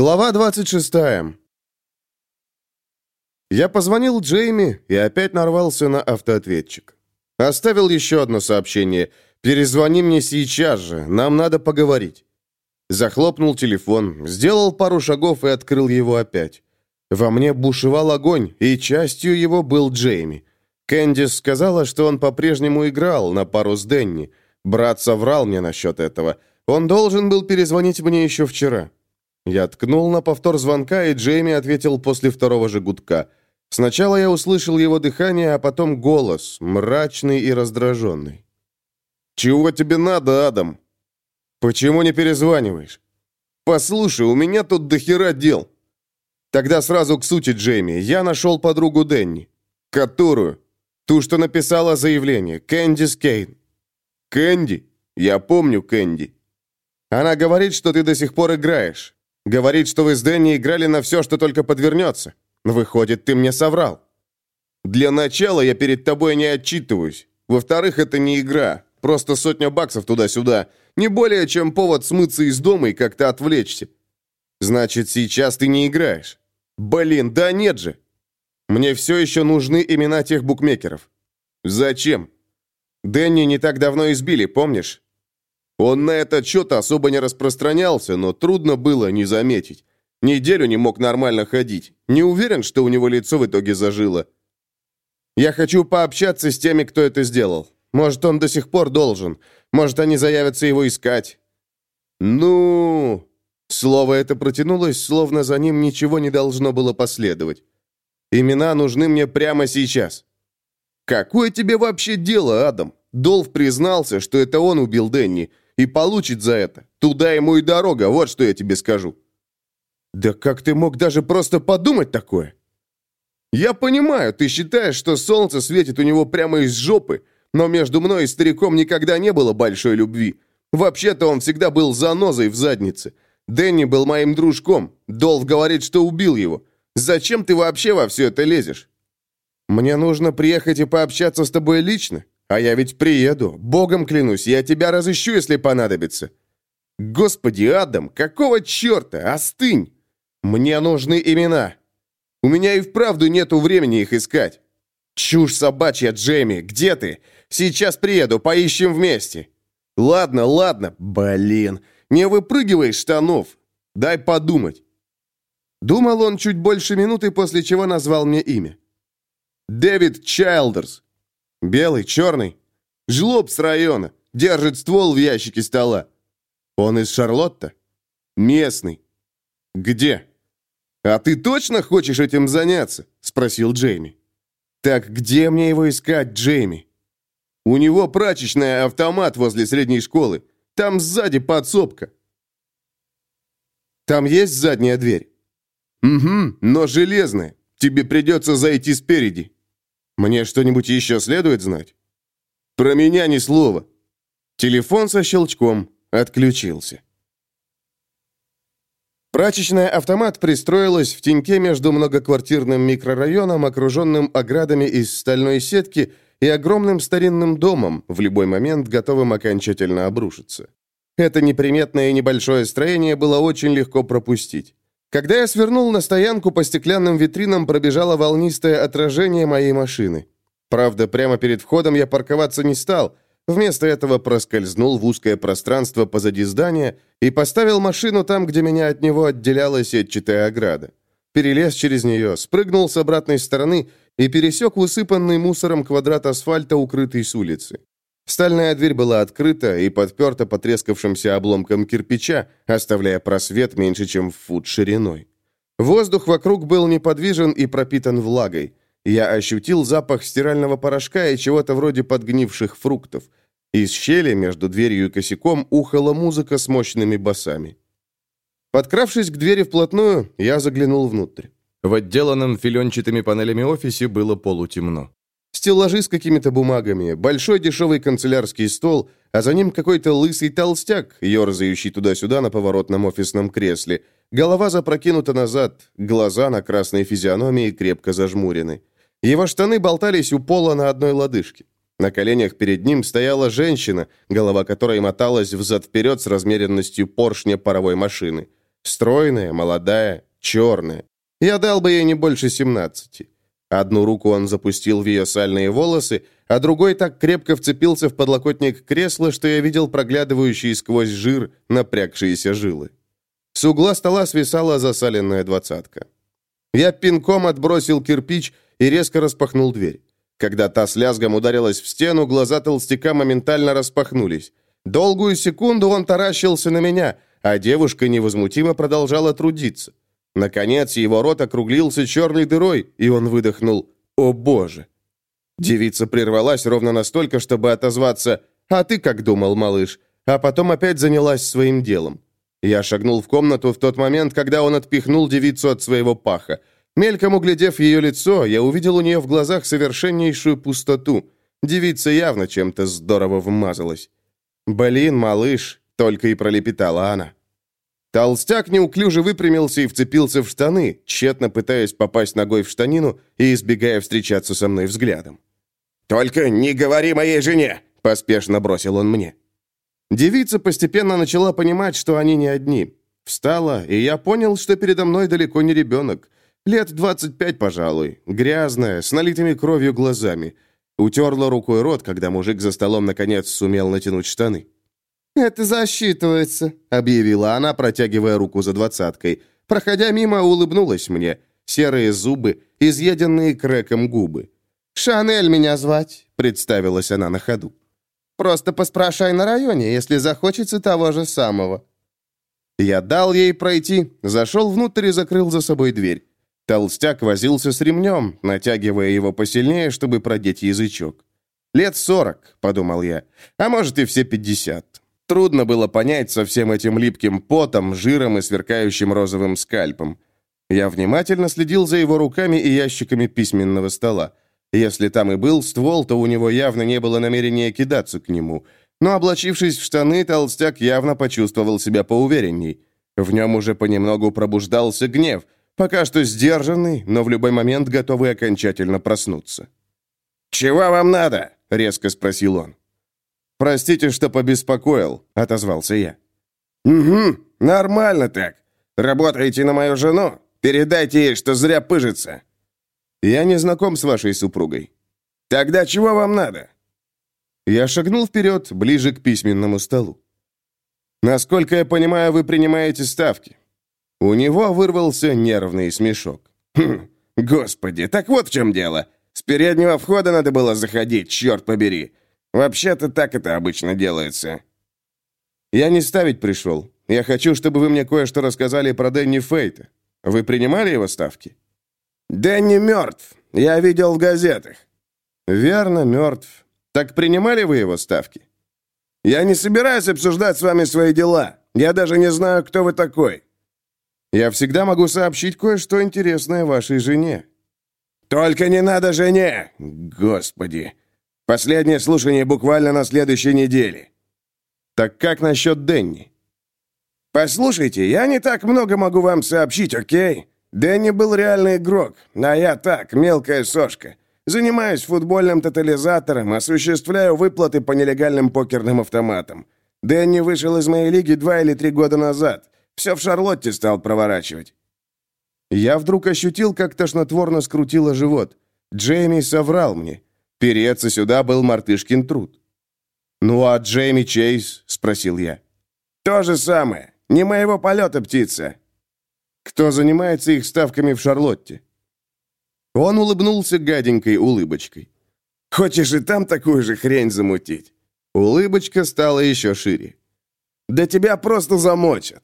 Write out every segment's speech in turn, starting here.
Глава 26. Я позвонил Джейми и опять нарвался на автоответчик. Оставил еще одно сообщение. «Перезвони мне сейчас же, нам надо поговорить». Захлопнул телефон, сделал пару шагов и открыл его опять. Во мне бушевал огонь, и частью его был Джейми. Кэндис сказала, что он по-прежнему играл на пару с Денни. Брат соврал мне насчет этого. Он должен был перезвонить мне еще вчера. Я ткнул на повтор звонка, и Джейми ответил после второго же гудка. Сначала я услышал его дыхание, а потом голос, мрачный и раздраженный. «Чего тебе надо, Адам?» «Почему не перезваниваешь?» «Послушай, у меня тут дохера дел». «Тогда сразу к сути, Джейми. Я нашел подругу Денни». «Которую?» «Ту, что написала заявление. Кэнди Скейн». «Кэнди? Я помню Кэнди». «Она говорит, что ты до сих пор играешь. Говорит, что вы с Дэнни играли на все, что только подвернется. Выходит, ты мне соврал. Для начала я перед тобой не отчитываюсь. Во-вторых, это не игра. Просто сотня баксов туда-сюда. Не более, чем повод смыться из дома и как-то отвлечься. Значит, сейчас ты не играешь. Блин, да нет же. Мне все еще нужны имена тех букмекеров. Зачем? Дэнни не так давно избили, помнишь? Он на этот счет особо не распространялся, но трудно было не заметить. Неделю не мог нормально ходить. Не уверен, что у него лицо в итоге зажило. Я хочу пообщаться с теми, кто это сделал. Может, он до сих пор должен. Может, они заявятся его искать. Ну... Слово это протянулось, словно за ним ничего не должно было последовать. Имена нужны мне прямо сейчас. Какое тебе вообще дело, Адам? Долф признался, что это он убил Денни. И получит за это. Туда ему и дорога, вот что я тебе скажу». «Да как ты мог даже просто подумать такое?» «Я понимаю, ты считаешь, что солнце светит у него прямо из жопы, но между мной и стариком никогда не было большой любви. Вообще-то он всегда был занозой в заднице. Дэнни был моим дружком. Долф говорит, что убил его. Зачем ты вообще во все это лезешь?» «Мне нужно приехать и пообщаться с тобой лично. А я ведь приеду. Богом клянусь, я тебя разыщу, если понадобится. Господи, Адам, какого черта? Остынь! Мне нужны имена. У меня и вправду нету времени их искать. Чушь собачья, Джейми, где ты? Сейчас приеду, поищем вместе. Ладно, ладно, блин, не выпрыгивай штанов. Дай подумать. Думал он чуть больше минуты, после чего назвал мне имя. Дэвид Чайлдерс. Белый, черный. Жлоб с района. Держит ствол в ящике стола. Он из Шарлотта? Местный. Где? А ты точно хочешь этим заняться? Спросил Джейми. Так где мне его искать, Джейми? У него прачечная автомат возле средней школы. Там сзади подсобка. Там есть задняя дверь? Угу, но железная. Тебе придется зайти спереди. Мне что-нибудь еще следует знать? Про меня ни слова. Телефон со щелчком отключился. Прачечная автомат пристроилась в теньке между многоквартирным микрорайоном, окруженным оградами из стальной сетки, и огромным старинным домом, в любой момент готовым окончательно обрушиться. Это неприметное небольшое строение было очень легко пропустить. Когда я свернул на стоянку, по стеклянным витринам пробежало волнистое отражение моей машины. Правда, прямо перед входом я парковаться не стал. Вместо этого проскользнул в узкое пространство позади здания и поставил машину там, где меня от него отделяла сетчатая ограда. Перелез через нее, спрыгнул с обратной стороны и пересек усыпанный мусором квадрат асфальта, укрытый с улицы. Стальная дверь была открыта и подперта потрескавшимся обломком кирпича, оставляя просвет меньше, чем в фут шириной. Воздух вокруг был неподвижен и пропитан влагой. Я ощутил запах стирального порошка и чего-то вроде подгнивших фруктов. Из щели между дверью и косяком ухала музыка с мощными басами. Подкравшись к двери вплотную, я заглянул внутрь. В отделанном филенчатыми панелями офисе было полутемно. Стеллажи с какими-то бумагами, большой дешевый канцелярский стол, а за ним какой-то лысый толстяк, ерзающий туда-сюда на поворотном офисном кресле. Голова запрокинута назад, глаза на красной физиономии крепко зажмурены. Его штаны болтались у пола на одной лодыжке. На коленях перед ним стояла женщина, голова которой моталась взад-вперед с размеренностью поршня паровой машины. Стройная, молодая, черная. Я дал бы ей не больше семнадцати. Одну руку он запустил в ее сальные волосы, а другой так крепко вцепился в подлокотник кресла, что я видел проглядывающие сквозь жир напрягшиеся жилы. С угла стола свисала засаленная двадцатка. Я пинком отбросил кирпич и резко распахнул дверь. Когда та с лязгом ударилась в стену, глаза толстяка моментально распахнулись. Долгую секунду он таращился на меня, а девушка невозмутимо продолжала трудиться. Наконец его рот округлился черной дырой, и он выдохнул «О боже!». Девица прервалась ровно настолько, чтобы отозваться «А ты как думал, малыш?», а потом опять занялась своим делом. Я шагнул в комнату в тот момент, когда он отпихнул девицу от своего паха. Мельком углядев ее лицо, я увидел у нее в глазах совершеннейшую пустоту. Девица явно чем-то здорово вмазалась. «Блин, малыш!» — только и пролепетала она. Толстяк неуклюже выпрямился и вцепился в штаны, тщетно пытаясь попасть ногой в штанину и избегая встречаться со мной взглядом. «Только не говори моей жене!» — поспешно бросил он мне. Девица постепенно начала понимать, что они не одни. Встала, и я понял, что передо мной далеко не ребенок. Лет 25, пожалуй. Грязная, с налитыми кровью глазами. Утерла рукой рот, когда мужик за столом наконец сумел натянуть штаны. «Это засчитывается», — объявила она, протягивая руку за двадцаткой. Проходя мимо, улыбнулась мне. Серые зубы, изъеденные крэком губы. «Шанель меня звать», — представилась она на ходу. «Просто поспрашай на районе, если захочется того же самого». Я дал ей пройти, зашел внутрь и закрыл за собой дверь. Толстяк возился с ремнем, натягивая его посильнее, чтобы продеть язычок. «Лет сорок», — подумал я, — «а может и все пятьдесят». Трудно было понять со всем этим липким потом, жиром и сверкающим розовым скальпом. Я внимательно следил за его руками и ящиками письменного стола. Если там и был ствол, то у него явно не было намерения кидаться к нему. Но, облачившись в штаны, толстяк явно почувствовал себя поуверенней. В нем уже понемногу пробуждался гнев, пока что сдержанный, но в любой момент готовый окончательно проснуться. «Чего вам надо?» — резко спросил он. «Простите, что побеспокоил», — отозвался я. «Угу, нормально так. Работаете на мою жену? Передайте ей, что зря пыжится». «Я не знаком с вашей супругой». «Тогда чего вам надо?» Я шагнул вперед, ближе к письменному столу. «Насколько я понимаю, вы принимаете ставки». У него вырвался нервный смешок. «Хм, господи, так вот в чем дело. С переднего входа надо было заходить, черт побери. Вообще-то так это обычно делается. Я не ставить пришел. Я хочу, чтобы вы мне кое-что рассказали про Дэнни Фейта. Вы принимали его ставки? Дэнни мертв. Я видел в газетах. Верно, мертв. Так принимали вы его ставки? Я не собираюсь обсуждать с вами свои дела. Я даже не знаю, кто вы такой. Я всегда могу сообщить кое-что интересное вашей жене. Только не надо жене! Господи! Последнее слушание буквально на следующей неделе. Так как насчет Дэнни? Послушайте, я не так много могу вам сообщить, окей? Дэнни был реальный игрок, а я так, мелкая сошка. Занимаюсь футбольным тотализатором, осуществляю выплаты по нелегальным покерным автоматам. Дэнни вышел из моей лиги два или три года назад. Все в Шарлотте стал проворачивать. Я вдруг ощутил, как тошнотворно скрутило живот. Джейми соврал мне. Переться сюда был мартышкин труд. «Ну а Джейми Чейз?» — спросил я. «То же самое. Не моего полета птица». «Кто занимается их ставками в Шарлотте?» Он улыбнулся гаденькой улыбочкой. «Хочешь и там такую же хрень замутить?» Улыбочка стала еще шире. «Да тебя просто замочат».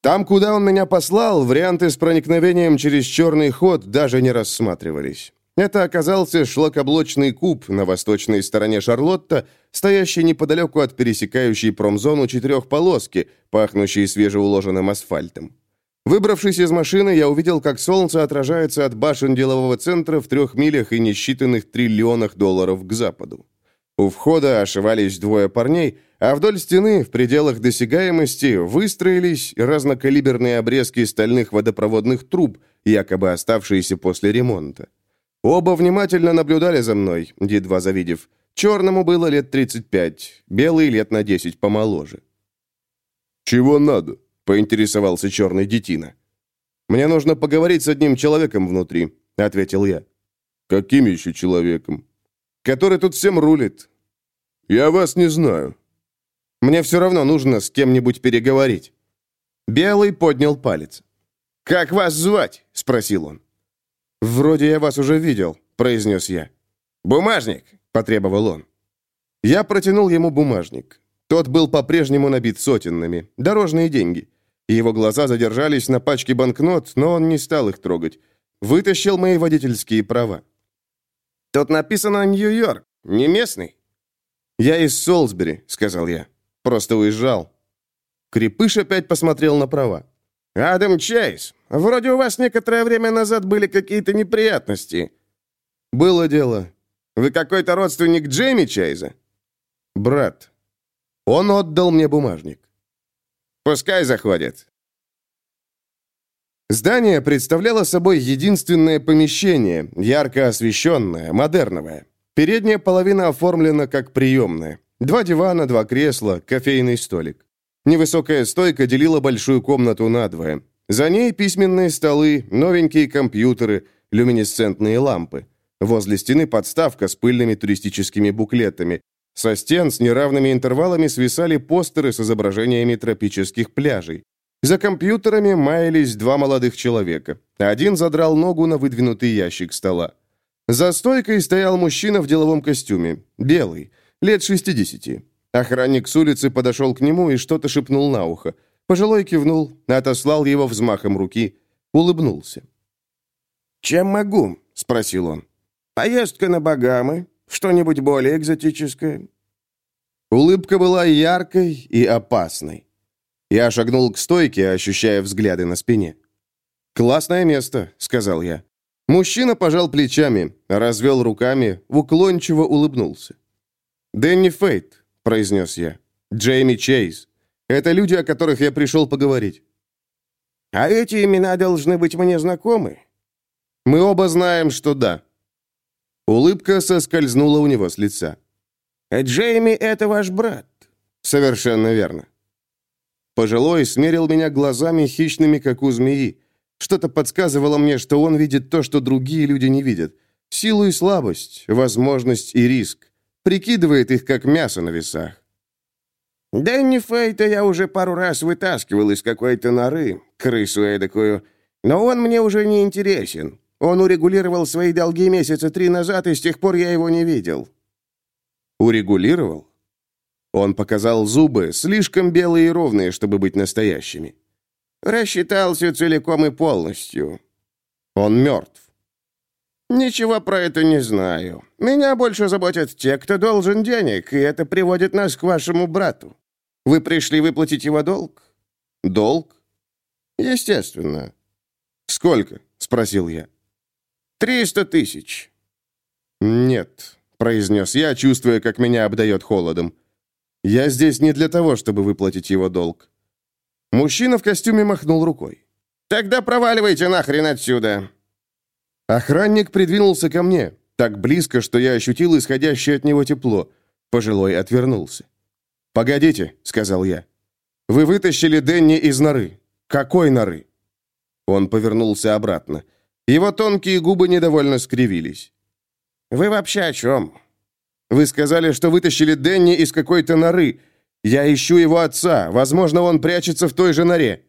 Там, куда он меня послал, варианты с проникновением через черный ход даже не рассматривались. Это оказался шлакоблочный куб на восточной стороне Шарлотта, стоящий неподалеку от пересекающей промзону четырехполоски, пахнущей свежеуложенным асфальтом. Выбравшись из машины, я увидел, как солнце отражается от башен делового центра в трех милях и несчитанных триллионах долларов к западу. У входа ошивались двое парней, а вдоль стены, в пределах досягаемости, выстроились разнокалиберные обрезки стальных водопроводных труб, якобы оставшиеся после ремонта. Оба внимательно наблюдали за мной, едва завидев. Черному было лет 35, белый лет на 10 помоложе. «Чего надо?» — поинтересовался черный детина. «Мне нужно поговорить с одним человеком внутри», — ответил я. «Каким еще человеком?» «Который тут всем рулит». «Я вас не знаю». «Мне все равно нужно с кем-нибудь переговорить». Белый поднял палец. «Как вас звать?» — спросил он. «Вроде я вас уже видел», — произнес я. «Бумажник!» — потребовал он. Я протянул ему бумажник. Тот был по-прежнему набит сотенными, дорожные деньги. Его глаза задержались на пачке банкнот, но он не стал их трогать. Вытащил мои водительские права. «Тут написано Нью-Йорк, не местный?» «Я из Солсбери», — сказал я. «Просто уезжал». Крепыш опять посмотрел на права. «Адам Чейз, вроде у вас некоторое время назад были какие-то неприятности». «Было дело. Вы какой-то родственник Джейми Чейза?» «Брат». Он отдал мне бумажник. «Пускай заходит». Здание представляло собой единственное помещение, ярко освещенное, модерновое. Передняя половина оформлена как приемная. Два дивана, два кресла, кофейный столик. Невысокая стойка делила большую комнату надвое. За ней письменные столы, новенькие компьютеры, люминесцентные лампы. Возле стены подставка с пыльными туристическими буклетами. Со стен с неравными интервалами свисали постеры с изображениями тропических пляжей. За компьютерами маялись два молодых человека. Один задрал ногу на выдвинутый ящик стола. За стойкой стоял мужчина в деловом костюме, белый, лет 60. Охранник с улицы подошел к нему и что-то шепнул на ухо. Пожилой кивнул, отослал его взмахом руки, улыбнулся. «Чем могу?» — спросил он. «Поездка на Багамы? Что-нибудь более экзотическое?» Улыбка была яркой и опасной. Я шагнул к стойке, ощущая взгляды на спине. «Классное место», — сказал я. Мужчина пожал плечами, развел руками, уклончиво улыбнулся. «Дэнни Фейт», — произнес я. «Джейми Чейз. Это люди, о которых я пришел поговорить». «А эти имена должны быть мне знакомы?» «Мы оба знаем, что да». Улыбка соскользнула у него с лица. «Джейми — это ваш брат?» «Совершенно верно». Пожилой смерил меня глазами хищными, как у змеи. Что-то подсказывало мне, что он видит то, что другие люди не видят. Силу и слабость, возможность и риск. Прикидывает их, как мясо на весах. «Дэнни Фейта я уже пару раз вытаскивал из какой-то норы, крысу эдакую, но он мне уже не интересен. Он урегулировал свои долги месяца три назад, и с тех пор я его не видел». «Урегулировал?» Он показал зубы, слишком белые и ровные, чтобы быть настоящими. Рассчитался целиком и полностью. Он мертв. Ничего про это не знаю. Меня больше заботят те, кто должен денег, и это приводит нас к вашему брату. Вы пришли выплатить его долг? Долг? Естественно. Сколько? Спросил я. Триста тысяч. Нет, произнес я, чувствуя, как меня обдает холодом. Я здесь не для того, чтобы выплатить его долг». Мужчина в костюме махнул рукой. «Тогда проваливайте нахрен отсюда!» Охранник придвинулся ко мне, так близко, что я ощутил исходящее от него тепло. Пожилой отвернулся. «Погодите», — сказал я. «Вы вытащили Денни из норы. Какой норы?» Он повернулся обратно. Его тонкие губы недовольно скривились. «Вы вообще о чем? Вы сказали, что вытащили Денни из какой-то норы. Я ищу его отца. Возможно, он прячется в той же норе».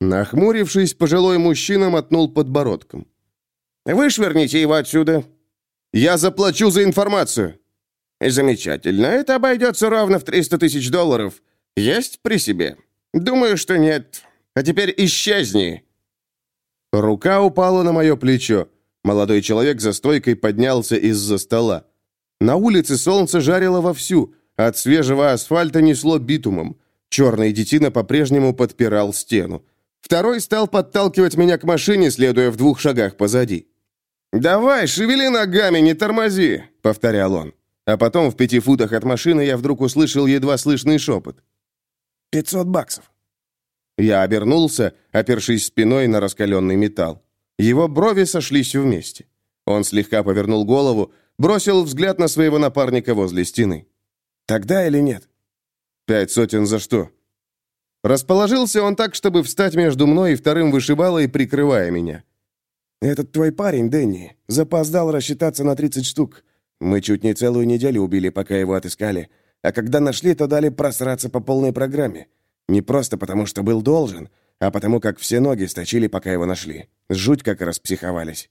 Нахмурившись, пожилой мужчина мотнул подбородком. «Вышвырните его отсюда». «Я заплачу за информацию». «Замечательно. Это обойдется ровно в 300 тысяч долларов. Есть при себе?» «Думаю, что нет. А теперь исчезни». Рука упала на мое плечо. Молодой человек за стойкой поднялся из-за стола. На улице солнце жарило вовсю, от свежего асфальта несло битумом. Черный детина по-прежнему подпирал стену. Второй стал подталкивать меня к машине, следуя в двух шагах позади. «Давай, шевели ногами, не тормози!» — повторял он. А потом в пяти футах от машины я вдруг услышал едва слышный шепот. «Пятьсот баксов». Я обернулся, опершись спиной на раскаленный металл. Его брови сошлись вместе. Он слегка повернул голову, бросил взгляд на своего напарника возле стены. «Тогда или нет?» «Пять сотен за что?» Расположился он так, чтобы встать между мной и вторым вышибалой, прикрывая меня. «Этот твой парень, Дэнни, запоздал рассчитаться на 30 штук. Мы чуть не целую неделю убили, пока его отыскали. А когда нашли, то дали просраться по полной программе. Не просто потому, что был должен, а потому как все ноги сточили, пока его нашли. Жуть как распсиховались».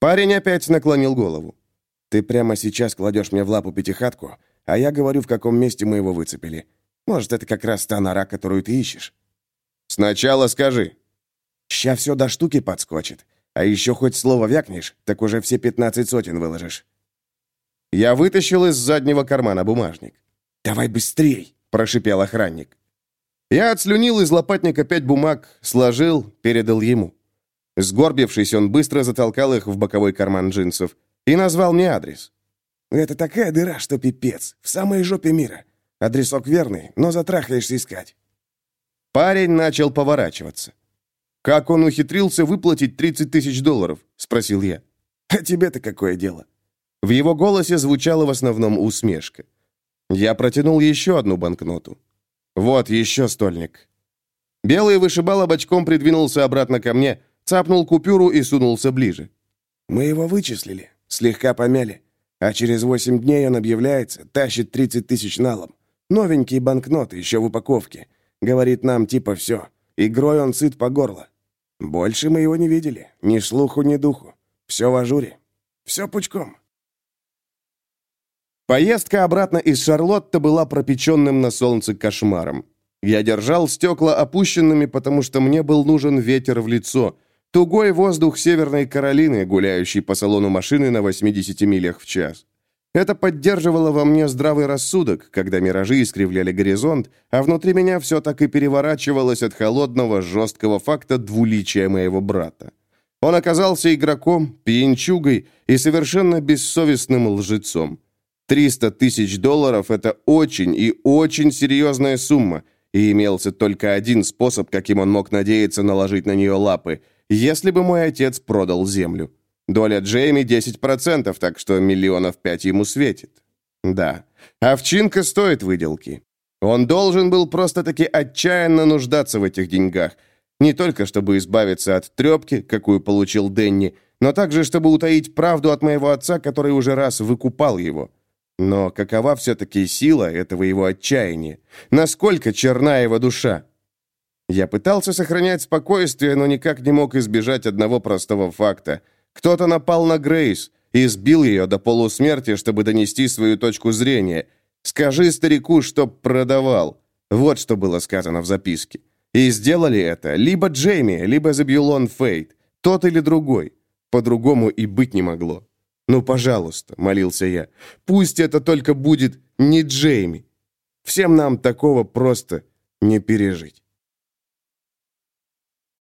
Парень опять наклонил голову. «Ты прямо сейчас кладешь мне в лапу пятихатку, а я говорю, в каком месте мы его выцепили. Может, это как раз та нора, которую ты ищешь?» «Сначала скажи». «Ща все до штуки подскочит. А еще хоть слово вякнешь, так уже все пятнадцать сотен выложишь». Я вытащил из заднего кармана бумажник. «Давай быстрей!» – прошипел охранник. Я отслюнил из лопатника пять бумаг, сложил, передал ему. Сгорбившись, он быстро затолкал их в боковой карман джинсов и назвал мне адрес. «Это такая дыра, что пипец, в самой жопе мира. Адресок верный, но затрахаешься искать». Парень начал поворачиваться. «Как он ухитрился выплатить 30 тысяч долларов?» — спросил я. «А тебе-то какое дело?» В его голосе звучала в основном усмешка. Я протянул еще одну банкноту. «Вот еще стольник». Белый вышибал бочком придвинулся обратно ко мне, цапнул купюру и сунулся ближе. «Мы его вычислили, слегка помяли. А через восемь дней он объявляется, тащит 30 тысяч налом. Новенькие банкноты, еще в упаковке. Говорит нам типа все. Игрой он сыт по горло. Больше мы его не видели. Ни слуху, ни духу. Все в ажуре. Все пучком. Поездка обратно из Шарлотта была пропеченным на солнце кошмаром. Я держал стекла опущенными, потому что мне был нужен ветер в лицо. Тугой воздух Северной Каролины, гуляющий по салону машины на 80 милях в час. Это поддерживало во мне здравый рассудок, когда миражи искривляли горизонт, а внутри меня все так и переворачивалось от холодного, жесткого факта двуличия моего брата. Он оказался игроком, пьянчугой и совершенно бессовестным лжецом. 300 тысяч долларов – это очень и очень серьезная сумма, и имелся только один способ, каким он мог надеяться наложить на нее лапы, если бы мой отец продал землю. Доля Джейми 10%, так что миллионов пять ему светит. Да, овчинка стоит выделки. Он должен был просто-таки отчаянно нуждаться в этих деньгах. Не только чтобы избавиться от трепки, какую получил Денни, но также чтобы утаить правду от моего отца, который уже раз выкупал его. Но какова все-таки сила этого его отчаяния? Насколько черна его душа? Я пытался сохранять спокойствие, но никак не мог избежать одного простого факта – кто-то напал на Грейс и сбил ее до полусмерти, чтобы донести свою точку зрения. Скажи старику, чтоб продавал. Вот что было сказано в записке. И сделали это либо Джейми, либо Забьюлон Фейт. Тот или другой. По-другому и быть не могло. «Ну, пожалуйста», — молился я, — «пусть это только будет не Джейми. Всем нам такого просто не пережить».